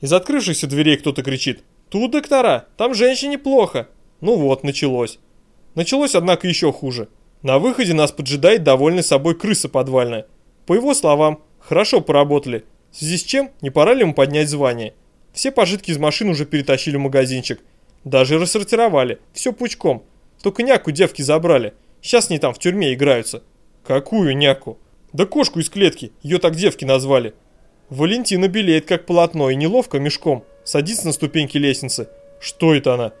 Из открывшихся дверей кто-то кричит. «Тут доктора! Там женщине плохо!» Ну вот, началось. Началось, однако, еще хуже. На выходе нас поджидает довольный собой крыса подвальная. По его словам, хорошо поработали. В связи с чем, не пора ли ему поднять звание? Все пожитки из машин уже перетащили в магазинчик. Даже рассортировали. Все пучком. Только няку девки забрали. Сейчас они там в тюрьме играются. Какую няку? Да кошку из клетки. Ее так девки назвали. Валентина белеет как полотно и неловко мешком. Садится на ступеньки лестницы. Что это она?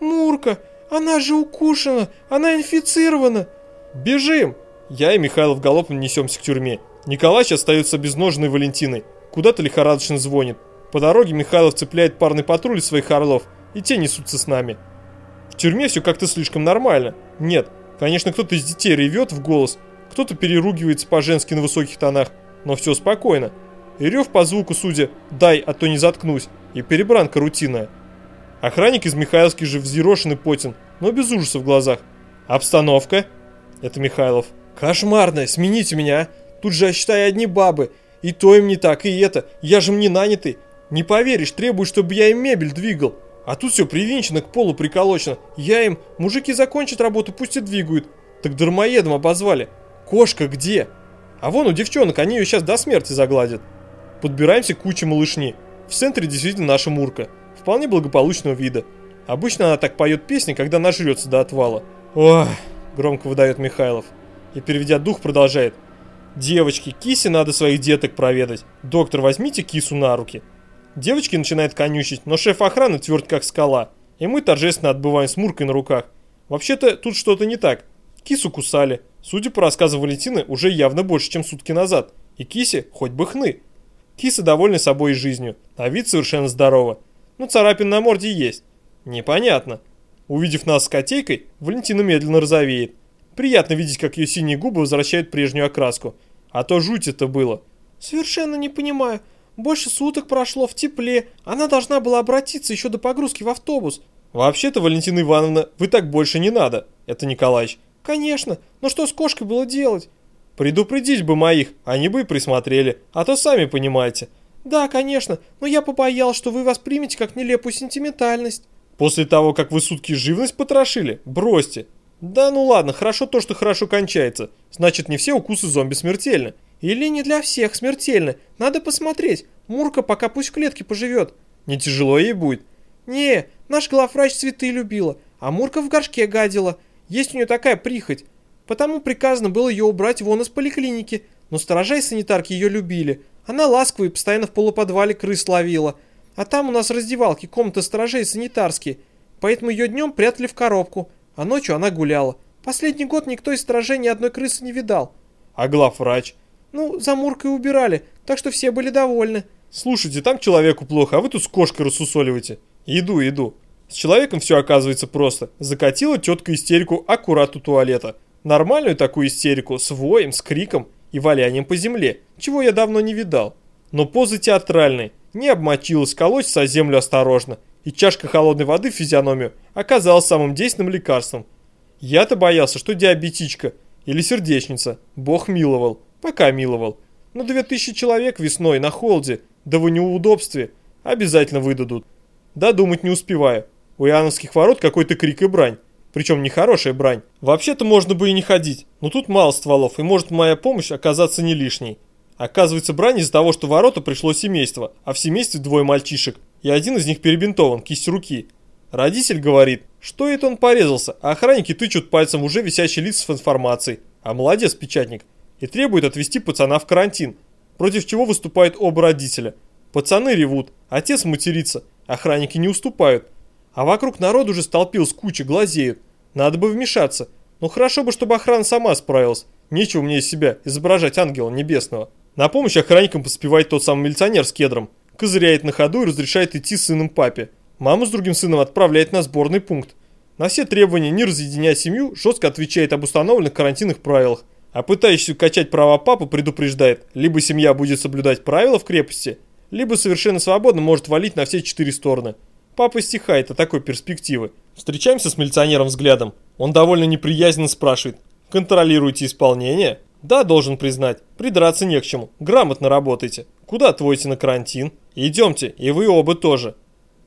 Мурка, она же укушена, она инфицирована. Бежим! Я и Михайлов галопом несемся к тюрьме. Николач остается без ножной Валентиной. Куда-то лихорадочно звонит. По дороге Михайлов цепляет парный патруль своих орлов, и те несутся с нами. В тюрьме все как-то слишком нормально. Нет, конечно, кто-то из детей ревет в голос, кто-то переругивается по-женски на высоких тонах, но все спокойно. И рев по звуку, судя, дай, а то не заткнусь, и перебранка рутинная. Охранник из Михайловки же взъерошен и потен, но без ужаса в глазах. Обстановка? Это Михайлов. Кошмарная, смените меня, а. Тут же, считай, одни бабы. И то им не так, и это. Я же мне нанятый. Не поверишь, требуют, чтобы я им мебель двигал. А тут все привинчено, к полу приколочено. Я им, мужики закончат работу, пусть и двигают. Так дармоедом обозвали. Кошка где? А вон у девчонок, они ее сейчас до смерти загладят. Подбираемся к куче малышни. В центре действительно наша Мурка. Вполне благополучного вида. Обычно она так поет песни, когда нажрется до отвала. Ох, громко выдает Михайлов. И переведя дух продолжает. Девочки, кисе надо своих деток проведать. Доктор, возьмите кису на руки. Девочки начинают конючить, но шеф охраны тверд как скала. И мы торжественно отбываем с Муркой на руках. Вообще-то тут что-то не так. Кису кусали. Судя по рассказу Валентины, уже явно больше, чем сутки назад. И кисе хоть бы хны. Киса довольна собой и жизнью, а вид совершенно здорово. Ну, царапин на морде есть. Непонятно. Увидев нас с котейкой, Валентина медленно розовеет. Приятно видеть, как ее синие губы возвращают прежнюю окраску. А то жуть это было. Совершенно не понимаю. Больше суток прошло в тепле. Она должна была обратиться еще до погрузки в автобус. Вообще-то, Валентина Ивановна, вы так больше не надо. Это Николаевич. Конечно. Но что с кошкой было делать? Предупредить бы моих, они бы и присмотрели. А то сами понимаете. Да, конечно. Но я побоялась, что вы воспримете как нелепую сентиментальность. После того, как вы сутки живность потрошили? Бросьте. Да ну ладно, хорошо то, что хорошо кончается. Значит, не все укусы зомби смертельны. Или не для всех смертельны. Надо посмотреть. Мурка пока пусть в клетке поживет. Не тяжело ей будет? Не, наш главврач цветы любила, а Мурка в горшке гадила. Есть у нее такая прихоть. Потому приказано было ее убрать вон из поликлиники. Но сторожа и санитарки ее любили. Она ласковая и постоянно в полуподвале крыс ловила. А там у нас раздевалки, комнаты сторожей санитарские. Поэтому ее днем прятали в коробку, а ночью она гуляла. Последний год никто из сторожей ни одной крысы не видал. А главврач? Ну, за Муркой убирали, так что все были довольны. Слушайте, там человеку плохо, а вы тут с кошкой рассусоливаете. Иду, иду. С человеком все оказывается просто. Закатила тетка истерику аккурат у туалета. Нормальную такую истерику, с воем, с криком и валянием по земле, чего я давно не видал. Но позы театральной. Не обмочилась, колоть о землю осторожно. И чашка холодной воды в физиономию оказалась самым действенным лекарством. Я-то боялся, что диабетичка или сердечница. Бог миловал, пока миловал. Но две тысячи человек весной на холде, да в неудобстве, обязательно выдадут. Да думать не успеваю. У Иоанновских ворот какой-то крик и брань. Причем нехорошая брань. Вообще-то можно бы и не ходить, но тут мало стволов, и может моя помощь оказаться не лишней. Оказывается, брань из-за того, что ворота пришло семейство, а в семействе двое мальчишек, и один из них перебинтован, кисть руки. Родитель говорит, что это он порезался, а охранники тычут пальцем уже висящий лист с информацией. А молодец, печатник. И требует отвезти пацана в карантин, против чего выступают оба родителя. Пацаны ревут, отец матерится, охранники не уступают. А вокруг народ уже столпил с кучей, глазеют. Надо бы вмешаться. Но хорошо бы, чтобы охрана сама справилась. Нечего мне из себя изображать ангела небесного. На помощь охранникам поспевает тот самый милиционер с кедром. Козыряет на ходу и разрешает идти с сыном папе. Маму с другим сыном отправляет на сборный пункт. На все требования не разъединяя семью, жестко отвечает об установленных карантинных правилах. А пытающийся качать права папу предупреждает, либо семья будет соблюдать правила в крепости, либо совершенно свободно может валить на все четыре стороны. Папа стихает от такой перспективы. Встречаемся с милиционером взглядом. Он довольно неприязненно спрашивает. Контролируете исполнение? Да, должен признать. Придраться не к чему. Грамотно работайте. Куда отводите на карантин? Идемте, и вы оба тоже.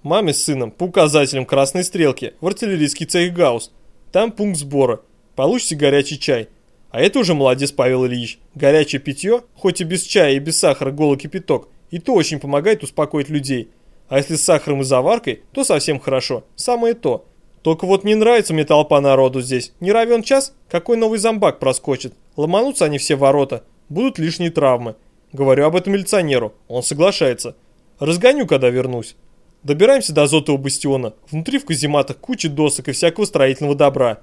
Маме с сыном по указателям красной стрелки в артиллерийский цех Гаусс. Там пункт сбора. Получите горячий чай. А это уже молодец Павел Ильич. Горячее питье, хоть и без чая и без сахара голый кипяток, и то очень помогает успокоить людей. А если с сахаром и заваркой, то совсем хорошо. Самое то. Только вот не нравится мне толпа народу здесь. Не равен час, какой новый зомбак проскочит. Ломанутся они все ворота. Будут лишние травмы. Говорю об этом милиционеру. Он соглашается. Разгоню, когда вернусь. Добираемся до Зотового бастиона. Внутри в казематах куча досок и всякого строительного добра.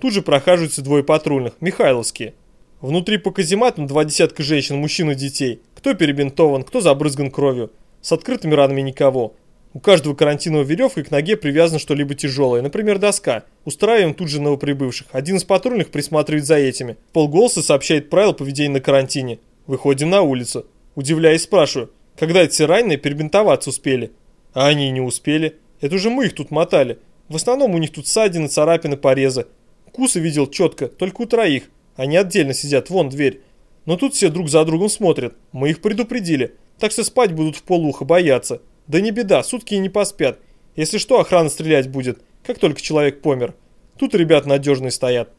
Тут же прохаживаются двое патрульных, михайловские. Внутри по казематам два десятка женщин, мужчин и детей. Кто перебинтован, кто забрызган кровью. С открытыми ранами никого. У каждого карантинного веревкой к ноге привязано что-либо тяжелое, например, доска. Устраиваем тут же новоприбывших. Один из патрульных присматривает за этими. Полголоса сообщает правила поведения на карантине. Выходим на улицу. Удивляясь, спрашиваю, когда эти раненые перебинтоваться успели? А они не успели. Это уже мы их тут мотали. В основном у них тут ссадины, царапины, порезы. Кусы видел четко, только у троих. Они отдельно сидят, вон дверь. Но тут все друг за другом смотрят. Мы их предупредили. Так что спать будут в полуха, бояться. Да не беда, сутки и не поспят. Если что, охрана стрелять будет, как только человек помер. Тут ребят надежные стоят.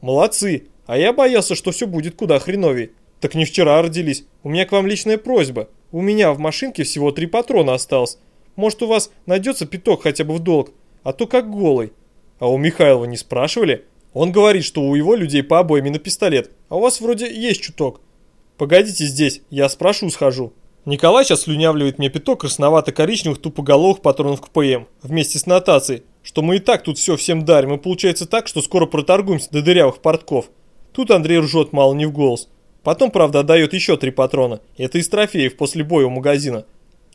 Молодцы, а я боялся, что все будет куда хреновей. Так не вчера родились. У меня к вам личная просьба. У меня в машинке всего три патрона осталось. Может у вас найдется пяток хотя бы в долг, а то как голый. А у Михайлова не спрашивали? Он говорит, что у его людей по обоим на пистолет, а у вас вроде есть чуток. Погодите здесь, я спрошу, схожу. Николай сейчас слюнявливает мне пяток красновато-коричневых тупоголовых патронов к ПМ, вместе с нотацией, что мы и так тут все всем дарим, и получается так, что скоро проторгуемся до дырявых портков. Тут Андрей ржет мало не в голос. Потом, правда, отдает еще три патрона. Это из трофеев после боя у магазина.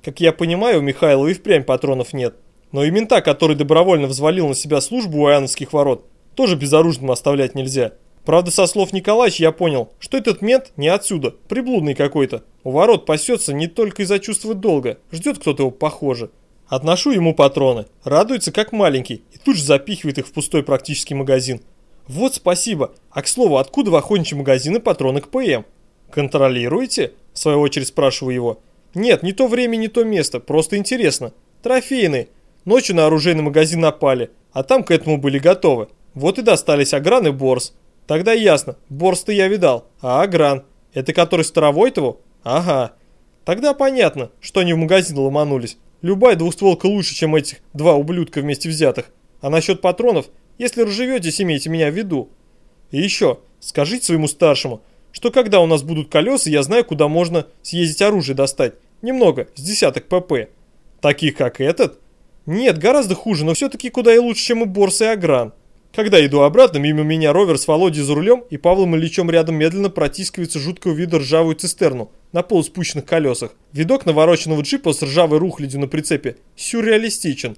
Как я понимаю, у Михайлова и впрямь патронов нет. Но и мента, который добровольно взвалил на себя службу у Иоанновских ворот, тоже безоружным оставлять нельзя. Правда, со слов Николаевича я понял, что этот мент не отсюда, приблудный какой-то. У ворот пасется не только из-за чувства долга, ждет кто-то его похоже. Отношу ему патроны, радуется как маленький и тут же запихивает их в пустой практический магазин. Вот спасибо. А к слову, откуда в охотничьи магазины патроны к ПМ? Контролируете? В свою очередь спрашиваю его. Нет, не то время, не то место, просто интересно. Трофейные. Ночью на оружейный магазин напали, а там к этому были готовы. Вот и достались Агран и Борс. Тогда ясно, Борс-то я видал, а Агран, это который Старовойтову? Ага. Тогда понятно, что они в магазин ломанулись. Любая двухстволка лучше, чем этих два ублюдка вместе взятых. А насчет патронов, если разживетесь, имейте меня в виду. И еще, скажите своему старшему, что когда у нас будут колеса, я знаю, куда можно съездить оружие достать. Немного, с десяток ПП. Таких, как этот? Нет, гораздо хуже, но все-таки куда и лучше, чем и Борс и Агран. Когда иду обратно, мимо меня ровер с Володей за рулем и Павлом Ильичем рядом медленно протискивается жуткого вида ржавую цистерну на полуспущенных колесах. Видок навороченного джипа с ржавой рухлядью на прицепе сюрреалистичен.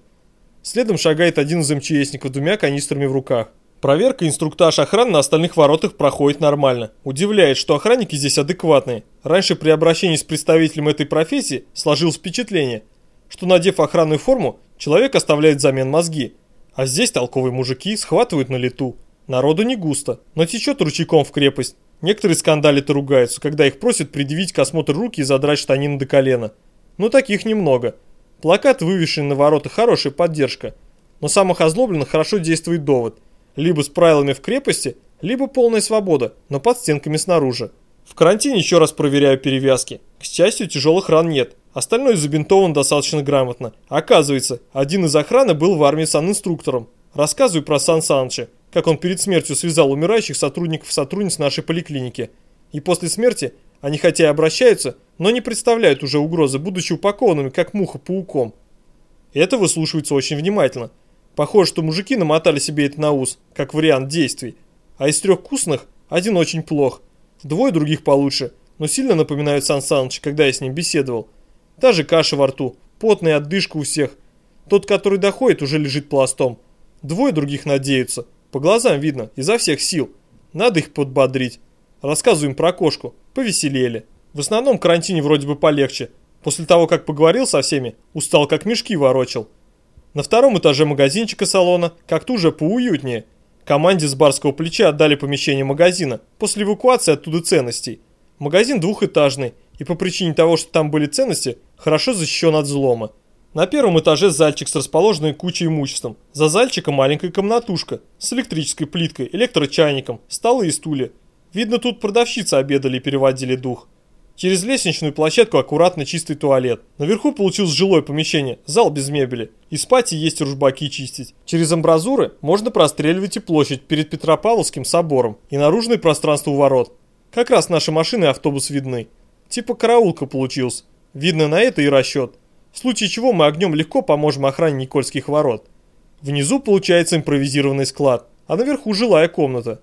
Следом шагает один из МЧСников двумя канистрами в руках. Проверка и инструктаж охраны на остальных воротах проходит нормально. Удивляет, что охранники здесь адекватные. Раньше при обращении с представителем этой профессии сложилось впечатление, что надев охранную форму, человек оставляет взамен мозги – а здесь толковые мужики схватывают на лету. Народу не густо, но течет ручейком в крепость. Некоторые скандалят и ругаются, когда их просят предъявить к осмотру руки и задрать штанины до колена. Но таких немного. Плакат, вывешенный на воротах, хорошая поддержка. Но самых озлобленных хорошо действует довод. Либо с правилами в крепости, либо полная свобода, но под стенками снаружи. В карантине еще раз проверяю перевязки. К счастью, тяжелых ран нет. Остальное забинтован достаточно грамотно. Оказывается, один из охраны был в армии санинструктором. Рассказываю про Сан Саныча, как он перед смертью связал умирающих сотрудников и сотрудниц нашей поликлиники. И после смерти они хотя и обращаются, но не представляют уже угрозы, будучи упакованными, как муха пауком. Это выслушивается очень внимательно. Похоже, что мужики намотали себе это на ус, как вариант действий. А из трех вкусных один очень плох. Двое других получше, но сильно напоминают Сан Саныча, когда я с ним беседовал. Та же каша во рту, потная отдышка у всех. Тот, который доходит, уже лежит пластом. Двое других надеются. По глазам видно, изо всех сил. Надо их подбодрить. Рассказываем про кошку. Повеселели. В основном карантине вроде бы полегче. После того, как поговорил со всеми, устал как мешки ворочал. На втором этаже магазинчика салона как-то уже поуютнее. Команде с барского плеча отдали помещение магазина после эвакуации оттуда ценностей. Магазин двухэтажный, и по причине того, что там были ценности, хорошо защищен от взлома. На первом этаже зальчик с расположенной кучей имуществом. За зальчиком маленькая комнатушка с электрической плиткой, электрочайником, столы и стулья. Видно, тут продавщицы обедали и переводили дух. Через лестничную площадку аккуратно чистый туалет. Наверху получилось жилое помещение, зал без мебели. И спать и есть ружбаки чистить. Через амбразуры можно простреливать и площадь перед Петропавловским собором и наружное пространство у ворот. Как раз наши машины и автобус видны. Типа караулка получился. Видно на это и расчет. В случае чего мы огнем легко поможем охране Никольских ворот. Внизу получается импровизированный склад, а наверху жилая комната.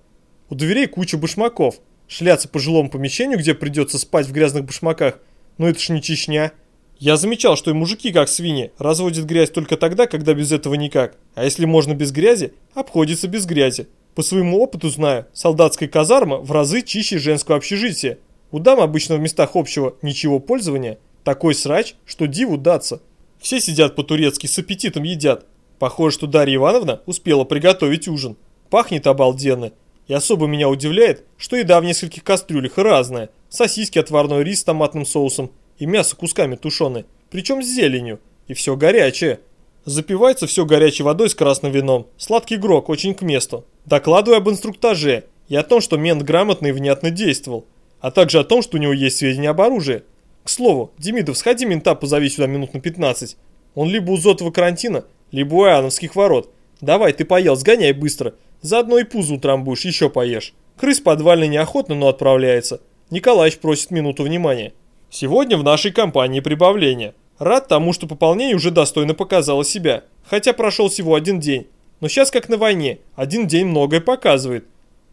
У дверей куча башмаков, Шляться по жилому помещению, где придется спать в грязных башмаках, ну это ж не Чечня. Я замечал, что и мужики, как свиньи, разводят грязь только тогда, когда без этого никак. А если можно без грязи, обходится без грязи. По своему опыту знаю, солдатская казарма в разы чище женского общежития. У дам обычно в местах общего ничего пользования такой срач, что диву даться. Все сидят по-турецки, с аппетитом едят. Похоже, что Дарья Ивановна успела приготовить ужин. Пахнет обалденно. И особо меня удивляет, что еда в нескольких кастрюлях разная. Сосиски, отварной рис с томатным соусом и мясо кусками тушеное. Причем с зеленью. И все горячее. Запивается все горячей водой с красным вином. Сладкий грок, очень к месту. Докладываю об инструктаже и о том, что мент грамотно и внятно действовал. А также о том, что у него есть сведения об оружии. К слову, Демидов, сходи мента позови сюда минут на 15. Он либо у Зотова карантина, либо у Иоанновских ворот. Давай, ты поел, сгоняй быстро. Заодно и пузо утрамбуешь, еще поешь. Крыс подвальный неохотно, но отправляется. Николаевич просит минуту внимания. Сегодня в нашей компании прибавление. Рад тому, что пополнение уже достойно показало себя. Хотя прошел всего один день. Но сейчас как на войне. Один день многое показывает.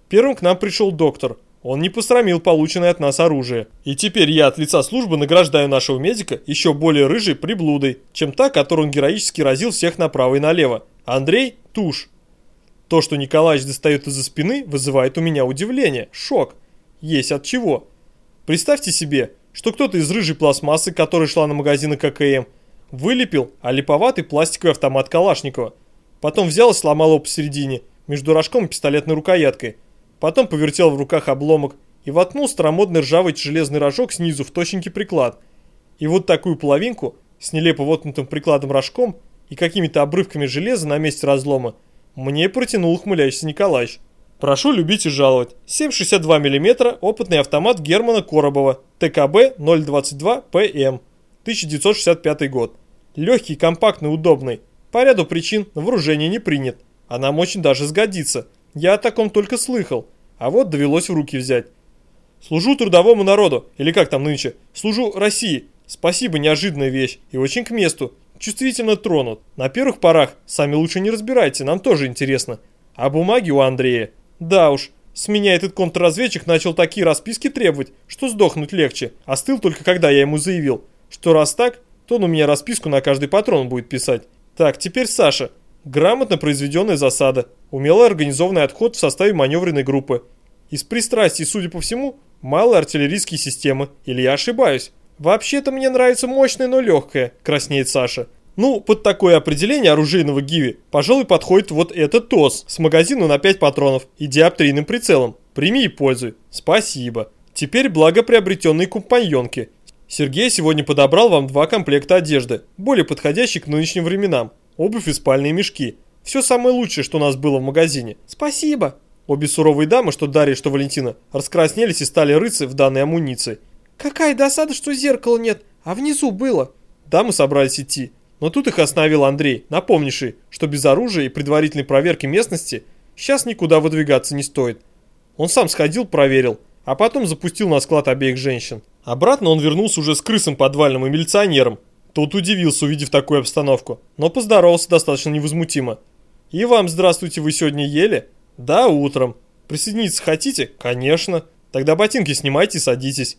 Первым к нам пришел доктор. Он не посрамил полученное от нас оружие. И теперь я от лица службы награждаю нашего медика еще более рыжей приблудой, чем та, которую он героически разил всех направо и налево. Андрей – тушь. То, что Николаевич достает из-за спины, вызывает у меня удивление, шок. Есть от чего. Представьте себе, что кто-то из рыжей пластмассы, которая шла на магазины ККМ, вылепил олиповатый пластиковый автомат Калашникова. Потом взял и сломал его посередине, между рожком и пистолетной рукояткой. Потом повертел в руках обломок и воткнул старомодный ржавый железный рожок снизу в точенький приклад. И вот такую половинку с нелепо воткнутым прикладом рожком и какими-то обрывками железа на месте разлома мне протянул ухмыляющийся Николаевич. Прошу любить и жаловать. 7,62 мм опытный автомат Германа Коробова, ТКБ 022 ПМ, 1965 год. Легкий, компактный, удобный. По ряду причин вооружение не принят, а нам очень даже сгодится. Я о таком только слыхал, а вот довелось в руки взять. Служу трудовому народу, или как там нынче, служу России. Спасибо, неожиданная вещь и очень к месту чувствительно тронут. На первых порах сами лучше не разбирайте, нам тоже интересно. А бумаги у Андрея? Да уж, с меня этот контрразведчик начал такие расписки требовать, что сдохнуть легче. Остыл только когда я ему заявил, что раз так, то он у меня расписку на каждый патрон будет писать. Так, теперь Саша. Грамотно произведенная засада. Умело организованный отход в составе маневренной группы. Из пристрастий, судя по всему, малые артиллерийские системы. Или я ошибаюсь? «Вообще-то мне нравится мощное, но легкое», – краснеет Саша. Ну, под такое определение оружейного гиви, пожалуй, подходит вот этот ТОС с магазином на 5 патронов и диоптрийным прицелом. Прими и пользуй. Спасибо. Теперь благоприобретенные компаньонки. Сергей сегодня подобрал вам два комплекта одежды, более подходящие к нынешним временам. Обувь и спальные мешки. Все самое лучшее, что у нас было в магазине. Спасибо. Обе суровые дамы, что Дарья, что Валентина, раскраснелись и стали рыться в данной амуниции. «Какая досада, что зеркала нет, а внизу было!» Да, мы собрались идти. Но тут их остановил Андрей, напомнивший, что без оружия и предварительной проверки местности сейчас никуда выдвигаться не стоит. Он сам сходил, проверил, а потом запустил на склад обеих женщин. Обратно он вернулся уже с крысом подвальным и милиционером. Тот удивился, увидев такую обстановку, но поздоровался достаточно невозмутимо. «И вам здравствуйте, вы сегодня ели?» «Да, утром. Присоединиться хотите?» «Конечно. Тогда ботинки снимайте и садитесь».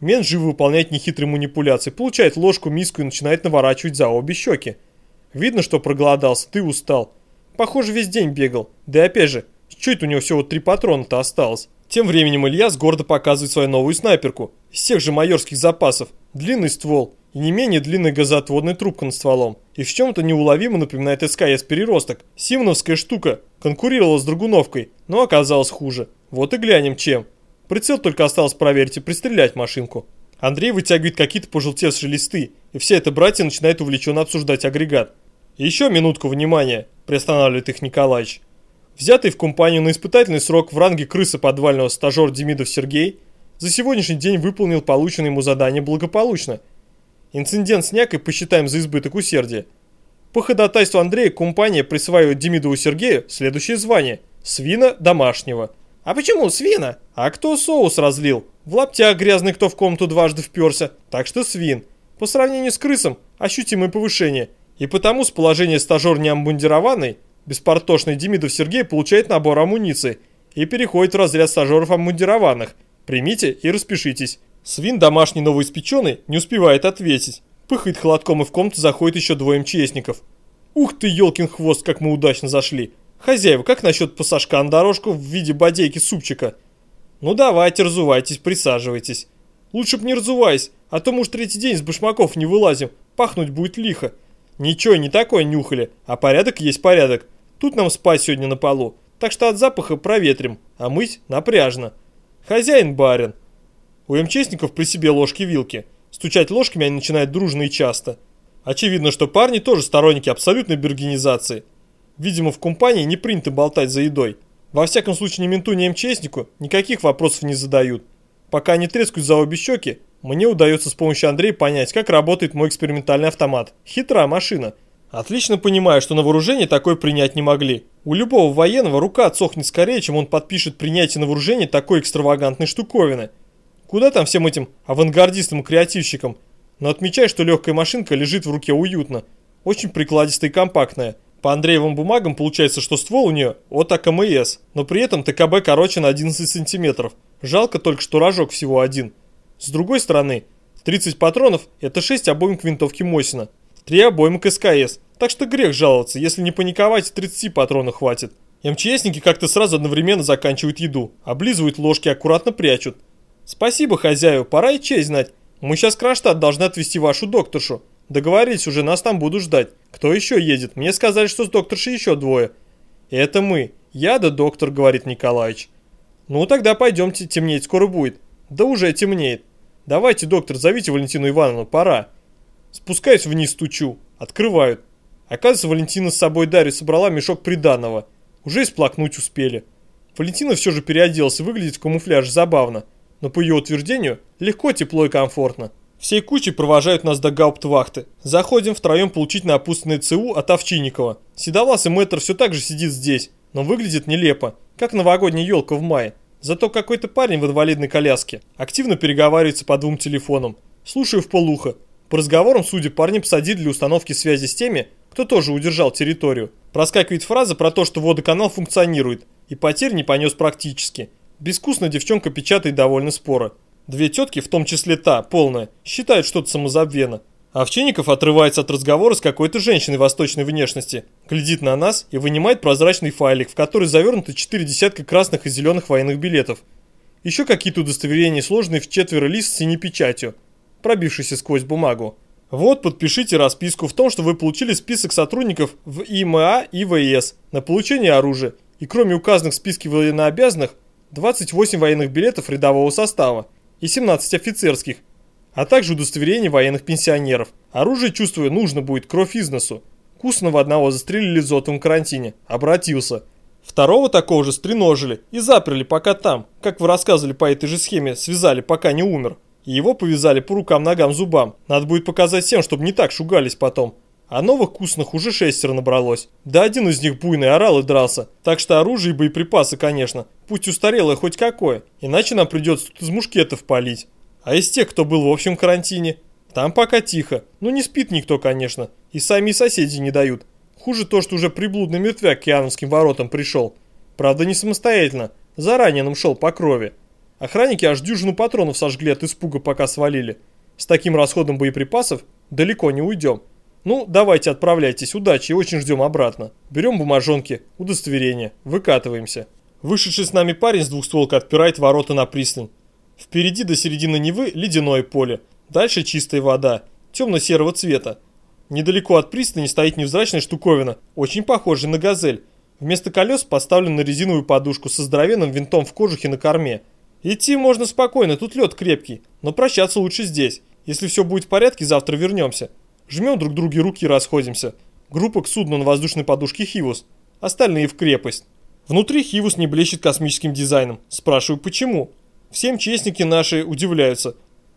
Мент живо выполняет нехитрые манипуляции, получает ложку, миску и начинает наворачивать за обе щеки. Видно, что проголодался, ты устал. Похоже, весь день бегал. Да и опять же, это у него всего три патрона-то осталось? Тем временем Ильяс гордо показывает свою новую снайперку. Из тех же майорских запасов. Длинный ствол и не менее длинная газоотводная трубка над стволом. И в чем-то неуловимо напоминает СКС-переросток. Симоновская штука конкурировала с Драгуновкой, но оказалась хуже. Вот и глянем чем. Прицел только осталось проверить и пристрелять машинку. Андрей вытягивает какие-то пожелтевшие листы, и вся эта братья начинает увлеченно обсуждать агрегат. «Еще минутку внимания», – приостанавливает их Николаевич. Взятый в компанию на испытательный срок в ранге крысы подвального стажер Демидов Сергей за сегодняшний день выполнил полученное ему задание благополучно. Инцидент с някой посчитаем за избыток усердия. По ходатайству Андрея компания присваивает Демидову Сергею следующее звание – свина домашнего. А почему свина? А кто соус разлил? В лаптях грязный кто в комнату дважды вперся, так что свин. По сравнению с крысом ощутимое повышение. И потому с положения стажер неамбундированный, беспортошный Демидов Сергей получает набор амуниции и переходит в разряд стажеров амбундированных. Примите и распишитесь. Свин домашний новоиспеченный не успевает ответить. Пыхает холодком и в комнату заходит еще двое МЧСников. Ух ты, елкин хвост, как мы удачно зашли. Хозяева, как насчет пассажка на дорожку в виде бодейки супчика? Ну давайте, разувайтесь, присаживайтесь. Лучше б не разувайся, а то мы уж третий день с башмаков не вылазим, пахнуть будет лихо. Ничего, не такое нюхали, а порядок есть порядок. Тут нам спать сегодня на полу, так что от запаха проветрим, а мыть напряжно. Хозяин барин. У МЧСников при себе ложки-вилки. Стучать ложками они начинают дружно и часто. Очевидно, что парни тоже сторонники абсолютной бергенизации. Видимо, в компании не принято болтать за едой. Во всяком случае, ни менту, ни МЧСнику никаких вопросов не задают. Пока они трескают за обе щеки, мне удается с помощью Андрея понять, как работает мой экспериментальный автомат. Хитрая машина. Отлично понимаю, что на вооружение такое принять не могли. У любого военного рука отсохнет скорее, чем он подпишет принятие на вооружение такой экстравагантной штуковины. Куда там всем этим авангардистам креативщикам? Но отмечай, что легкая машинка лежит в руке уютно. Очень прикладистая и компактная. По Андреевым бумагам получается, что ствол у нее от АКМС, но при этом ТКБ короче на 11 сантиметров. Жалко только, что рожок всего один. С другой стороны, 30 патронов – это 6 обойм к винтовке Мосина, 3 обоймы к СКС, так что грех жаловаться, если не паниковать, 30 патронов хватит. МЧСники как-то сразу одновременно заканчивают еду, облизывают ложки аккуратно прячут. «Спасибо, хозяю, пора и честь знать. Мы сейчас Кронштадт должны отвезти вашу докторшу. Договорились уже, нас там будут ждать. Кто еще едет? Мне сказали, что с докторшей еще двое». «Это мы. Я да доктор», — говорит Николаевич. «Ну тогда пойдемте, темнеть скоро будет». «Да уже темнеет. Давайте, доктор, зовите Валентину Ивановну, пора». Спускаюсь вниз, стучу. Открывают. Оказывается, Валентина с собой Дарью собрала мешок приданного. Уже и сплакнуть успели. Валентина все же переоделась и выглядит в камуфляж забавно но по ее утверждению легко, тепло и комфортно. Всей кучей провожают нас до гауптвахты. Заходим втроем получить на опустенное ЦУ от Овчинникова. Седовласый мэтр все так же сидит здесь, но выглядит нелепо, как новогодняя елка в мае. Зато какой-то парень в инвалидной коляске активно переговаривается по двум телефонам. Слушаю в полухо. По разговорам, судя, парня посадили для установки связи с теми, кто тоже удержал территорию. Проскакивает фраза про то, что водоканал функционирует, и потерь не понес практически. Безвкусно девчонка печатает довольно споро. Две тетки, в том числе та, полная, считают что-то самозабвенно. Овчинников отрывается от разговора с какой-то женщиной восточной внешности, глядит на нас и вынимает прозрачный файлик, в который завернуты четыре десятка красных и зеленых военных билетов. Еще какие-то удостоверения, сложные в четверо лист с синей печатью, пробившейся сквозь бумагу. Вот, подпишите расписку в том, что вы получили список сотрудников в ИМА и ВС на получение оружия, и кроме указанных в списке военнообязанных, 28 военных билетов рядового состава и 17 офицерских, а также удостоверение военных пенсионеров. Оружие, чувствую, нужно будет кровь из носу. Кусного одного застрелили в золотом карантине. Обратился. Второго такого же стреножили и заперли пока там, как вы рассказывали по этой же схеме, связали, пока не умер. И его повязали по рукам, ногам, зубам. Надо будет показать всем, чтобы не так шугались потом. А новых вкусных уже шестеро набралось. Да один из них буйный орал и дрался. Так что оружие и боеприпасы, конечно. Пусть устарелое хоть какое. Иначе нам придется тут из мушкетов палить. А из тех, кто был в общем карантине? Там пока тихо. Ну не спит никто, конечно. И сами соседи не дают. Хуже то, что уже приблудный мертвяк к Иоанновским воротам пришел. Правда не самостоятельно. Заранее нам шел по крови. Охранники аж дюжину патронов сожгли от испуга, пока свалили. С таким расходом боеприпасов далеко не уйдем. Ну, давайте отправляйтесь, удачи и очень ждем обратно. Берем бумажонки, удостоверение, выкатываемся. Вышедший с нами парень с двухстволкой отпирает ворота на пристань. Впереди до середины Невы ледяное поле, дальше чистая вода, темно-серого цвета. Недалеко от пристани стоит невзрачная штуковина, очень похожая на газель. Вместо колес поставлен на резиновую подушку со здоровенным винтом в кожухе на корме. Идти можно спокойно, тут лед крепкий, но прощаться лучше здесь. Если все будет в порядке, завтра вернемся. Жмем друг друге руки и расходимся. Группа к судну на воздушной подушке Хивус. Остальные в крепость. Внутри Хивус не блещет космическим дизайном. Спрашиваю, почему? Все МЧСники наши удивляются.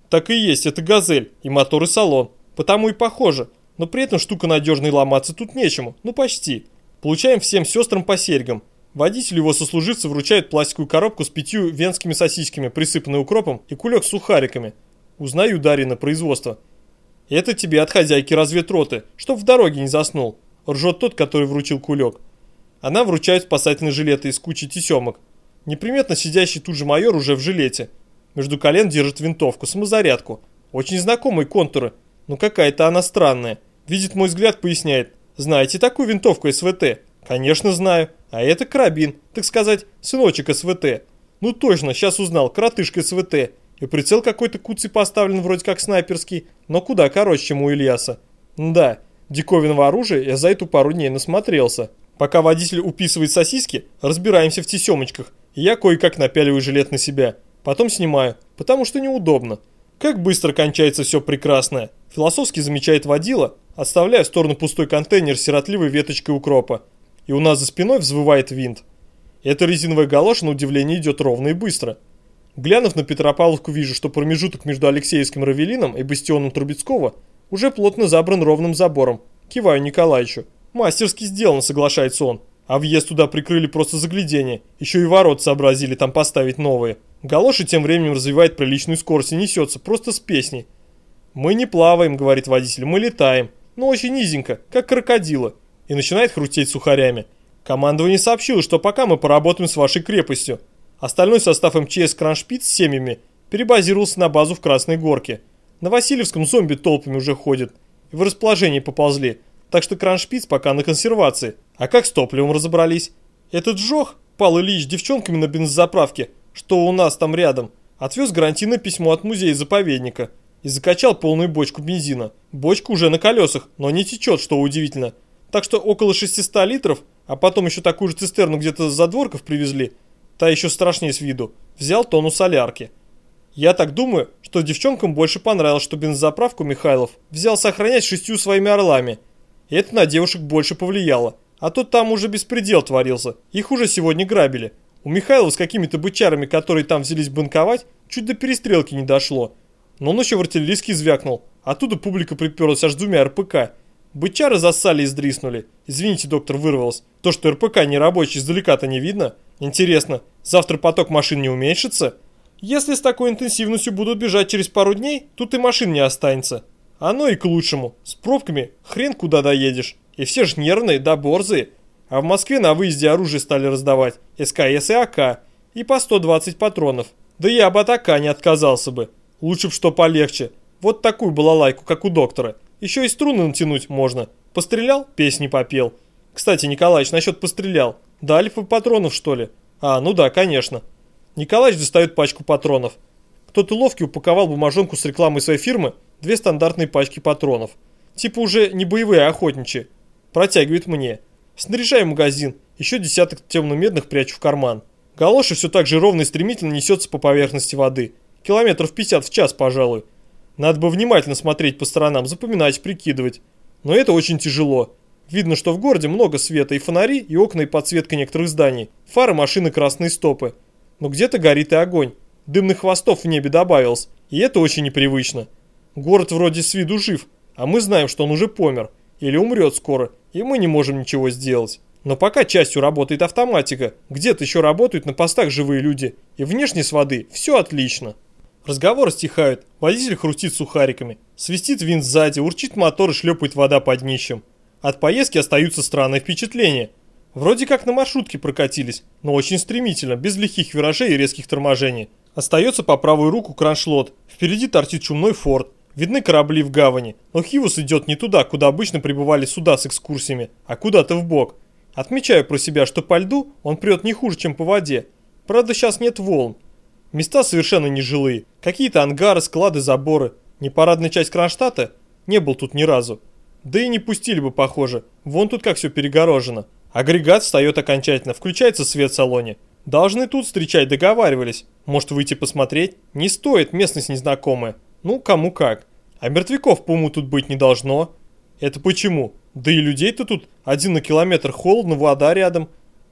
Так и есть, это газель, и мотор, и салон. Потому и похоже. Но при этом штука надежная и ломаться тут нечему. Ну почти. Получаем всем сестрам по серьгам. Водителю его сослуживцы вручают пластиковую коробку с пятью венскими сосисками, присыпанной укропом, и кулек с сухариками. Узнаю Дарина производство. Это тебе от хозяйки разведроты, чтоб в дороге не заснул. Ржет тот, который вручил кулек. Она вручает спасательные жилеты из кучи тесемок. Неприметно сидящий тут же майор уже в жилете. Между колен держит винтовку, самозарядку. Очень знакомые контуры, но какая-то она странная. Видит мой взгляд, поясняет. Знаете такую винтовку СВТ? Конечно знаю. А это карабин, так сказать, сыночек СВТ. Ну точно, сейчас узнал, коротышка СВТ. И прицел какой-то куцый поставлен вроде как снайперский, но куда короче, чем у Ильяса. Да, диковинного оружия я за эту пару дней насмотрелся. Пока водитель уписывает сосиски, разбираемся в тесемочках, я кое-как напяливаю жилет на себя. Потом снимаю, потому что неудобно. Как быстро кончается все прекрасное. Философски замечает водила, отставляя в сторону пустой контейнер с сиротливой веточкой укропа. И у нас за спиной взвывает винт. Эта резиновая галоша на удивление идет ровно и быстро. Глянув на Петропавловку, вижу, что промежуток между Алексеевским Равелином и бастионом Трубецкого уже плотно забран ровным забором. Киваю Николаевичу. Мастерски сделано, соглашается он. А въезд туда прикрыли просто заглядение. Еще и ворот сообразили там поставить новые. Галоши тем временем развивает приличную скорость и несется, просто с песней. «Мы не плаваем», — говорит водитель, — «мы летаем. Но очень низенько, как крокодилы». И начинает хрустеть сухарями. Командование сообщило, что пока мы поработаем с вашей крепостью. Остальной состав МЧС Кроншпиц с семьями перебазировался на базу в Красной Горке. На Васильевском зомби толпами уже ходят. И в расположении поползли. Так что Кроншпиц пока на консервации. А как с топливом разобрались? Этот Жох, Пал Ильич, девчонками на бензозаправке, что у нас там рядом, отвез гарантийное письмо от музея-заповедника и закачал полную бочку бензина. Бочка уже на колесах, но не течет, что удивительно. Так что около 600 литров, а потом еще такую же цистерну где-то за дворков привезли – та еще страшнее с виду, взял тону солярки. Я так думаю, что девчонкам больше понравилось, что бензозаправку Михайлов взял сохранять шестью своими орлами. Это на девушек больше повлияло. А то там уже беспредел творился, их уже сегодня грабили. У Михайлова с какими-то бычарами, которые там взялись банковать, чуть до перестрелки не дошло. Но он еще в артиллерийский звякнул. Оттуда публика приперлась аж двумя РПК. Бычары засали и сдриснули. Извините, доктор, вырвалось. То, что РПК не рабочий, издалека-то не видно. Интересно, завтра поток машин не уменьшится? Если с такой интенсивностью будут бежать через пару дней, тут и машин не останется. Оно и к лучшему. С пробками хрен куда доедешь. И все ж нервные да борзые. А в Москве на выезде оружие стали раздавать. СКС и АК. И по 120 патронов. Да я об атака не отказался бы. Лучше б что полегче. Вот такую балалайку, как у доктора. Еще и струны натянуть можно. Пострелял, песни попел. Кстати, Николаевич, насчет пострелял. Дали по патронов, что ли? А, ну да, конечно. Николаевич достает пачку патронов. Кто-то ловкий упаковал бумажонку с рекламой своей фирмы, две стандартные пачки патронов. Типа уже не боевые, а охотничьи. Протягивает мне. Снаряжаю магазин, еще десяток темно-медных прячу в карман. Галоша все так же ровно и стремительно несется по поверхности воды. Километров 50 в час, пожалуй. Надо бы внимательно смотреть по сторонам, запоминать, прикидывать. Но это очень тяжело. Видно, что в городе много света, и фонари, и окна, и подсветка некоторых зданий, фары, машины, красные стопы. Но где-то горит и огонь. Дымных хвостов в небе добавилось, и это очень непривычно. Город вроде с виду жив, а мы знаем, что он уже помер, или умрет скоро, и мы не можем ничего сделать. Но пока частью работает автоматика, где-то еще работают на постах живые люди, и внешне с воды все отлично. Разговоры стихают, водитель хрустит сухариками, свистит винт сзади, урчит мотор и шлепает вода под днищем. От поездки остаются странные впечатления. Вроде как на маршрутке прокатились, но очень стремительно, без лихих виражей и резких торможений. Остается по правую руку краншлот, впереди торчит чумной форт, видны корабли в гавани, но Хивус идет не туда, куда обычно прибывали суда с экскурсиями, а куда-то в бок. Отмечаю про себя, что по льду он прет не хуже, чем по воде. Правда, сейчас нет волн. Места совершенно нежилые. Какие-то ангары, склады, заборы. Непарадная часть Кронштадта? Не был тут ни разу. Да и не пустили бы, похоже. Вон тут как все перегорожено. Агрегат встает окончательно, включается свет в салоне. Должны тут встречать, договаривались. Может выйти посмотреть? Не стоит, местность незнакомая. Ну, кому как. А мертвяков, по-моему, тут быть не должно. Это почему? Да и людей-то тут один на километр холодно, вода рядом.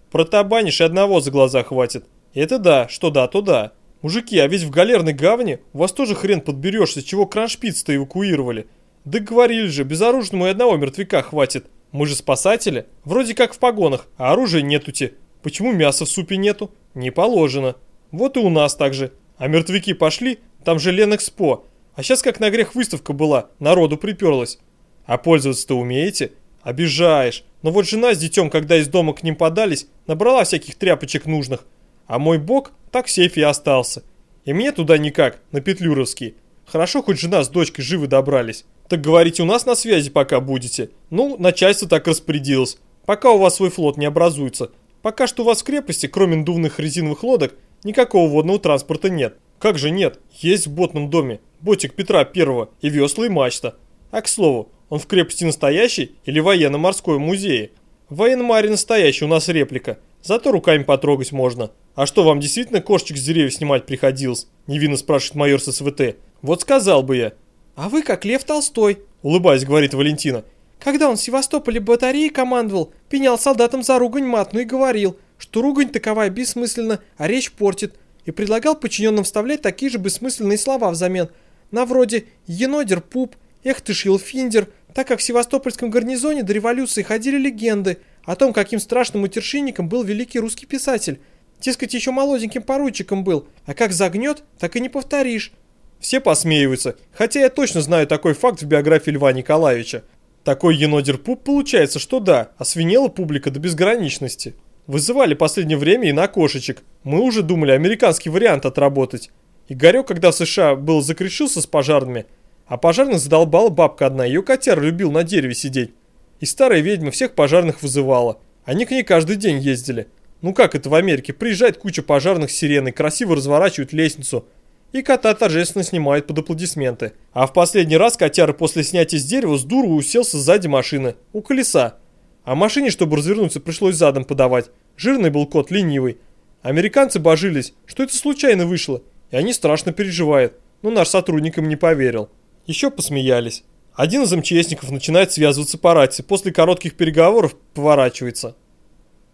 Протабанишь и одного за глаза хватит. Это да, что да, то да. Мужики, а ведь в галерной гавани у вас тоже хрен подберешься, чего кроншпиц-то эвакуировали. Да говорили же, безоружному и одного мертвяка хватит. Мы же спасатели. Вроде как в погонах, а оружия нетути. Почему мяса в супе нету? Не положено. Вот и у нас так же. А мертвяки пошли, там же Ленэкспо. А сейчас как на грех выставка была, народу приперлась. А пользоваться-то умеете? Обижаешь. Но вот жена с детем, когда из дома к ним подались, набрала всяких тряпочек нужных. А мой бок так в сейфе и остался. И мне туда никак, на Петлюровский. Хорошо, хоть жена с дочкой живы добрались. Так говорите, у нас на связи пока будете. Ну, начальство так распорядилось. Пока у вас свой флот не образуется. Пока что у вас в крепости, кроме надувных резиновых лодок, никакого водного транспорта нет. Как же нет? Есть в ботном доме. Ботик Петра Первого и весла и мачта. А к слову, он в крепости настоящий или военно-морской музее? В военно-маре настоящий у нас реплика. Зато руками потрогать можно. А что, вам действительно кошечек с деревьев снимать приходилось? Невинно спрашивает майор с СВТ. Вот сказал бы я. А вы как Лев Толстой, улыбаясь, говорит Валентина. Когда он в Севастополе батареей командовал, пенял солдатам за ругань матную и говорил, что ругань таковая бессмысленна, а речь портит, и предлагал подчиненным вставлять такие же бессмысленные слова взамен, на вроде «енодер пуп», «эх ты финдер», так как в Севастопольском гарнизоне до революции ходили легенды о том, каким страшным утершинником был великий русский писатель. Дескать, еще молоденьким поручиком был, а как загнет, так и не повторишь. Все посмеиваются, хотя я точно знаю такой факт в биографии Льва Николаевича. Такой енодер-пуп получается, что да, освинела публика до безграничности. Вызывали последнее время и на кошечек. Мы уже думали американский вариант отработать. Игорек, когда в США был закрешился с пожарными, а пожарных задолбала бабка одна, ее котяр любил на дереве сидеть. И старая ведьма всех пожарных вызывала. Они к ней каждый день ездили. Ну как это в Америке? Приезжает куча пожарных с сиреной, красиво разворачивают лестницу, и кота торжественно снимают под аплодисменты. А в последний раз котяра после снятия с дерева с дуру уселся сзади машины, у колеса. А машине, чтобы развернуться, пришлось задом подавать. Жирный был кот, ленивый. Американцы божились, что это случайно вышло, и они страшно переживают. Но наш сотрудник им не поверил. Еще посмеялись. Один из МЧСников начинает связываться по рации, после коротких переговоров поворачивается.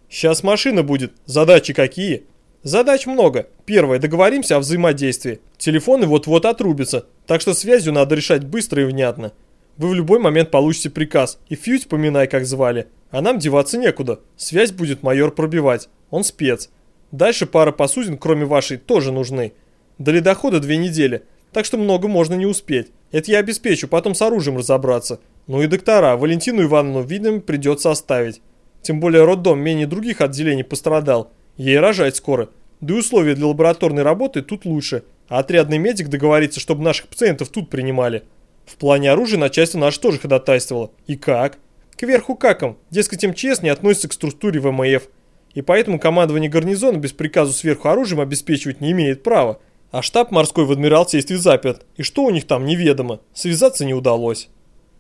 «Сейчас машина будет. Задачи какие?» Задач много. Первое, договоримся о взаимодействии. Телефоны вот-вот отрубятся, так что связью надо решать быстро и внятно. Вы в любой момент получите приказ, и фьють поминай, как звали. А нам деваться некуда. Связь будет майор пробивать. Он спец. Дальше пара посудин, кроме вашей, тоже нужны. До ледохода две недели, так что много можно не успеть. Это я обеспечу, потом с оружием разобраться. Ну и доктора, Валентину Ивановну, видно, придется оставить. Тем более роддом менее других отделений пострадал. Ей рожать скоро. Да и условия для лабораторной работы тут лучше. А отрядный медик договорится, чтобы наших пациентов тут принимали. В плане оружия начальство наше тоже ходатайствовало. И как? Кверху каком. Дескать, МЧС не относится к структуре ВМФ. И поэтому командование гарнизона без приказу сверху оружием обеспечивать не имеет права. А штаб морской в Адмиралтействе заперт. И что у них там неведомо. Связаться не удалось.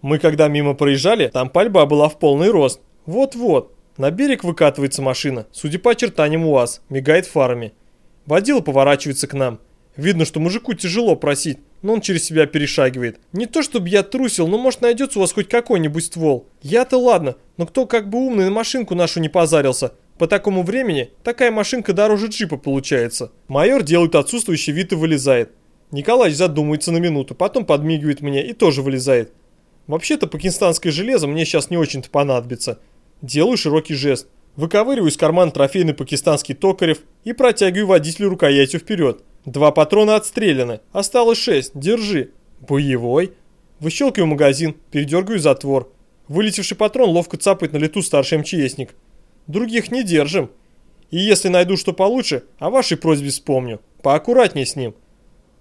Мы когда мимо проезжали, там пальба была в полный рост. Вот-вот. На берег выкатывается машина, судя по очертаниям УАЗ, мигает фарами. Водила поворачивается к нам. Видно, что мужику тяжело просить, но он через себя перешагивает. Не то чтобы я трусил, но может найдется у вас хоть какой-нибудь ствол. Я-то ладно, но кто как бы умный на машинку нашу не позарился. По такому времени такая машинка дороже джипа получается. Майор делает отсутствующий вид и вылезает. Николай задумывается на минуту, потом подмигивает мне и тоже вылезает. Вообще-то пакистанское железо мне сейчас не очень-то понадобится. Делаю широкий жест. Выковыриваю из кармана трофейный пакистанский токарев и протягиваю водителю рукоятью вперед. Два патрона отстреляны. Осталось шесть. Держи. Боевой. Выщелкиваю магазин, передергиваю затвор. Вылетевший патрон ловко цапает на лету старший МЧСник. Других не держим. И если найду что получше, о вашей просьбе вспомню. Поаккуратнее с ним.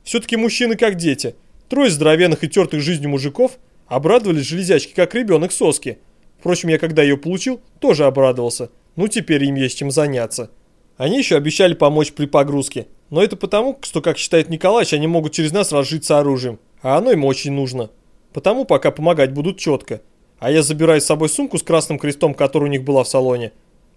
Все-таки мужчины как дети. Трое здоровенных и тертых жизнью мужиков обрадовались железячки, как ребенок соски. Впрочем, я когда ее получил, тоже обрадовался. Ну теперь им есть чем заняться. Они еще обещали помочь при погрузке. Но это потому, что, как считает Николаевич, они могут через нас разжиться оружием. А оно им очень нужно. Потому пока помогать будут четко. А я забираю с собой сумку с красным крестом, которая у них была в салоне.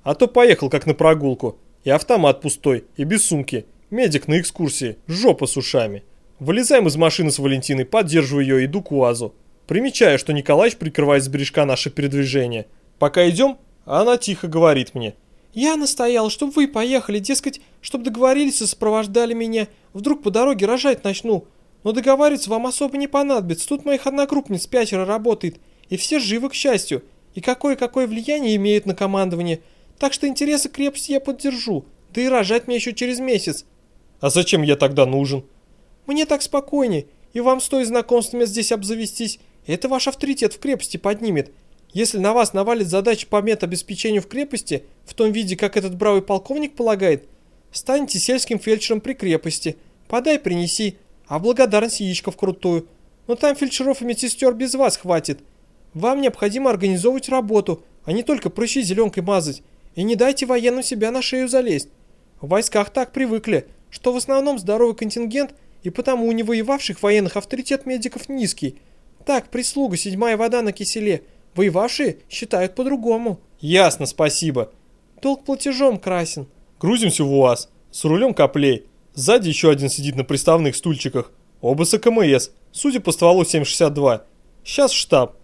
А то поехал как на прогулку. И автомат пустой, и без сумки. Медик на экскурсии, жопа с ушами. Вылезаем из машины с Валентиной, поддерживаю ее, иду к УАЗу. Примечаю, что Николаевич прикрывает с бережка наше передвижение. Пока идем, она тихо говорит мне. Я настоял, чтобы вы поехали, дескать, чтобы договорились и сопровождали меня. Вдруг по дороге рожать начну. Но договариваться вам особо не понадобится. Тут моих одногруппниц пятеро работает. И все живы, к счастью. И какое-какое влияние имеют на командование. Так что интересы крепости я поддержу. Да и рожать мне еще через месяц. А зачем я тогда нужен? Мне так спокойнее. И вам стоит знакомствами здесь обзавестись. Это ваш авторитет в крепости поднимет. Если на вас навалит задача по медобеспечению в крепости, в том виде, как этот бравый полковник полагает, станете сельским фельдшером при крепости. Подай, принеси, а благодарность яичко вкрутую. Но там фельдшеров и медсестер без вас хватит. Вам необходимо организовывать работу, а не только прыщи зеленкой мазать. И не дайте военным себя на шею залезть. В войсках так привыкли, что в основном здоровый контингент, и потому у невоевавших военных авторитет медиков низкий. Так, прислуга, седьмая вода на киселе. Воевавшие считают по-другому. Ясно, спасибо. Долг платежом красен. Грузимся в УАЗ. С рулем коплей. Сзади еще один сидит на приставных стульчиках. Оба с АКМС. Судя по стволу 7,62. Сейчас штаб.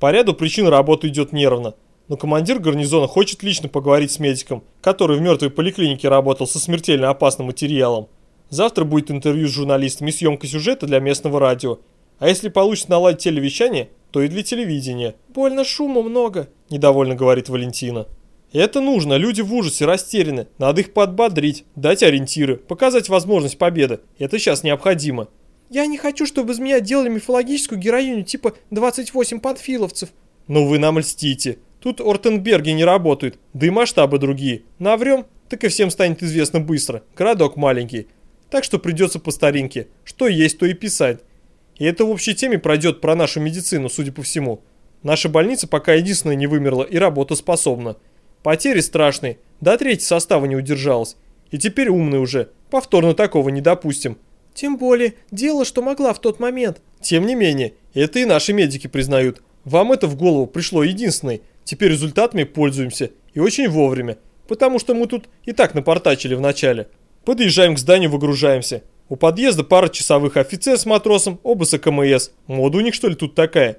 По ряду причин работа идет нервно. Но командир гарнизона хочет лично поговорить с медиком, который в мертвой поликлинике работал со смертельно опасным материалом. Завтра будет интервью с журналистами и съемка сюжета для местного радио. А если получится наладить телевещание, то и для телевидения. «Больно шума много», – недовольно говорит Валентина. Это нужно, люди в ужасе, растеряны. Надо их подбодрить, дать ориентиры, показать возможность победы. Это сейчас необходимо. Я не хочу, чтобы из меня делали мифологическую героиню типа 28 панфиловцев. Но вы нам льстите. Тут Ортенберги не работают, да и масштабы другие. Наврем, так и всем станет известно быстро. Городок маленький. Так что придется по старинке. Что есть, то и писать. И это в общей теме пройдет про нашу медицину, судя по всему. Наша больница пока единственная не вымерла и работоспособна. Потери страшные, до третьей состава не удержалась. И теперь умный уже, повторно такого не допустим. Тем более, дело, что могла в тот момент. Тем не менее, это и наши медики признают. Вам это в голову пришло единственной. Теперь результатами пользуемся. И очень вовремя. Потому что мы тут и так напортачили вначале. Подъезжаем к зданию, выгружаемся. У подъезда пара часовых офицер с матросом, оба с АКМС. Мода у них что ли тут такая?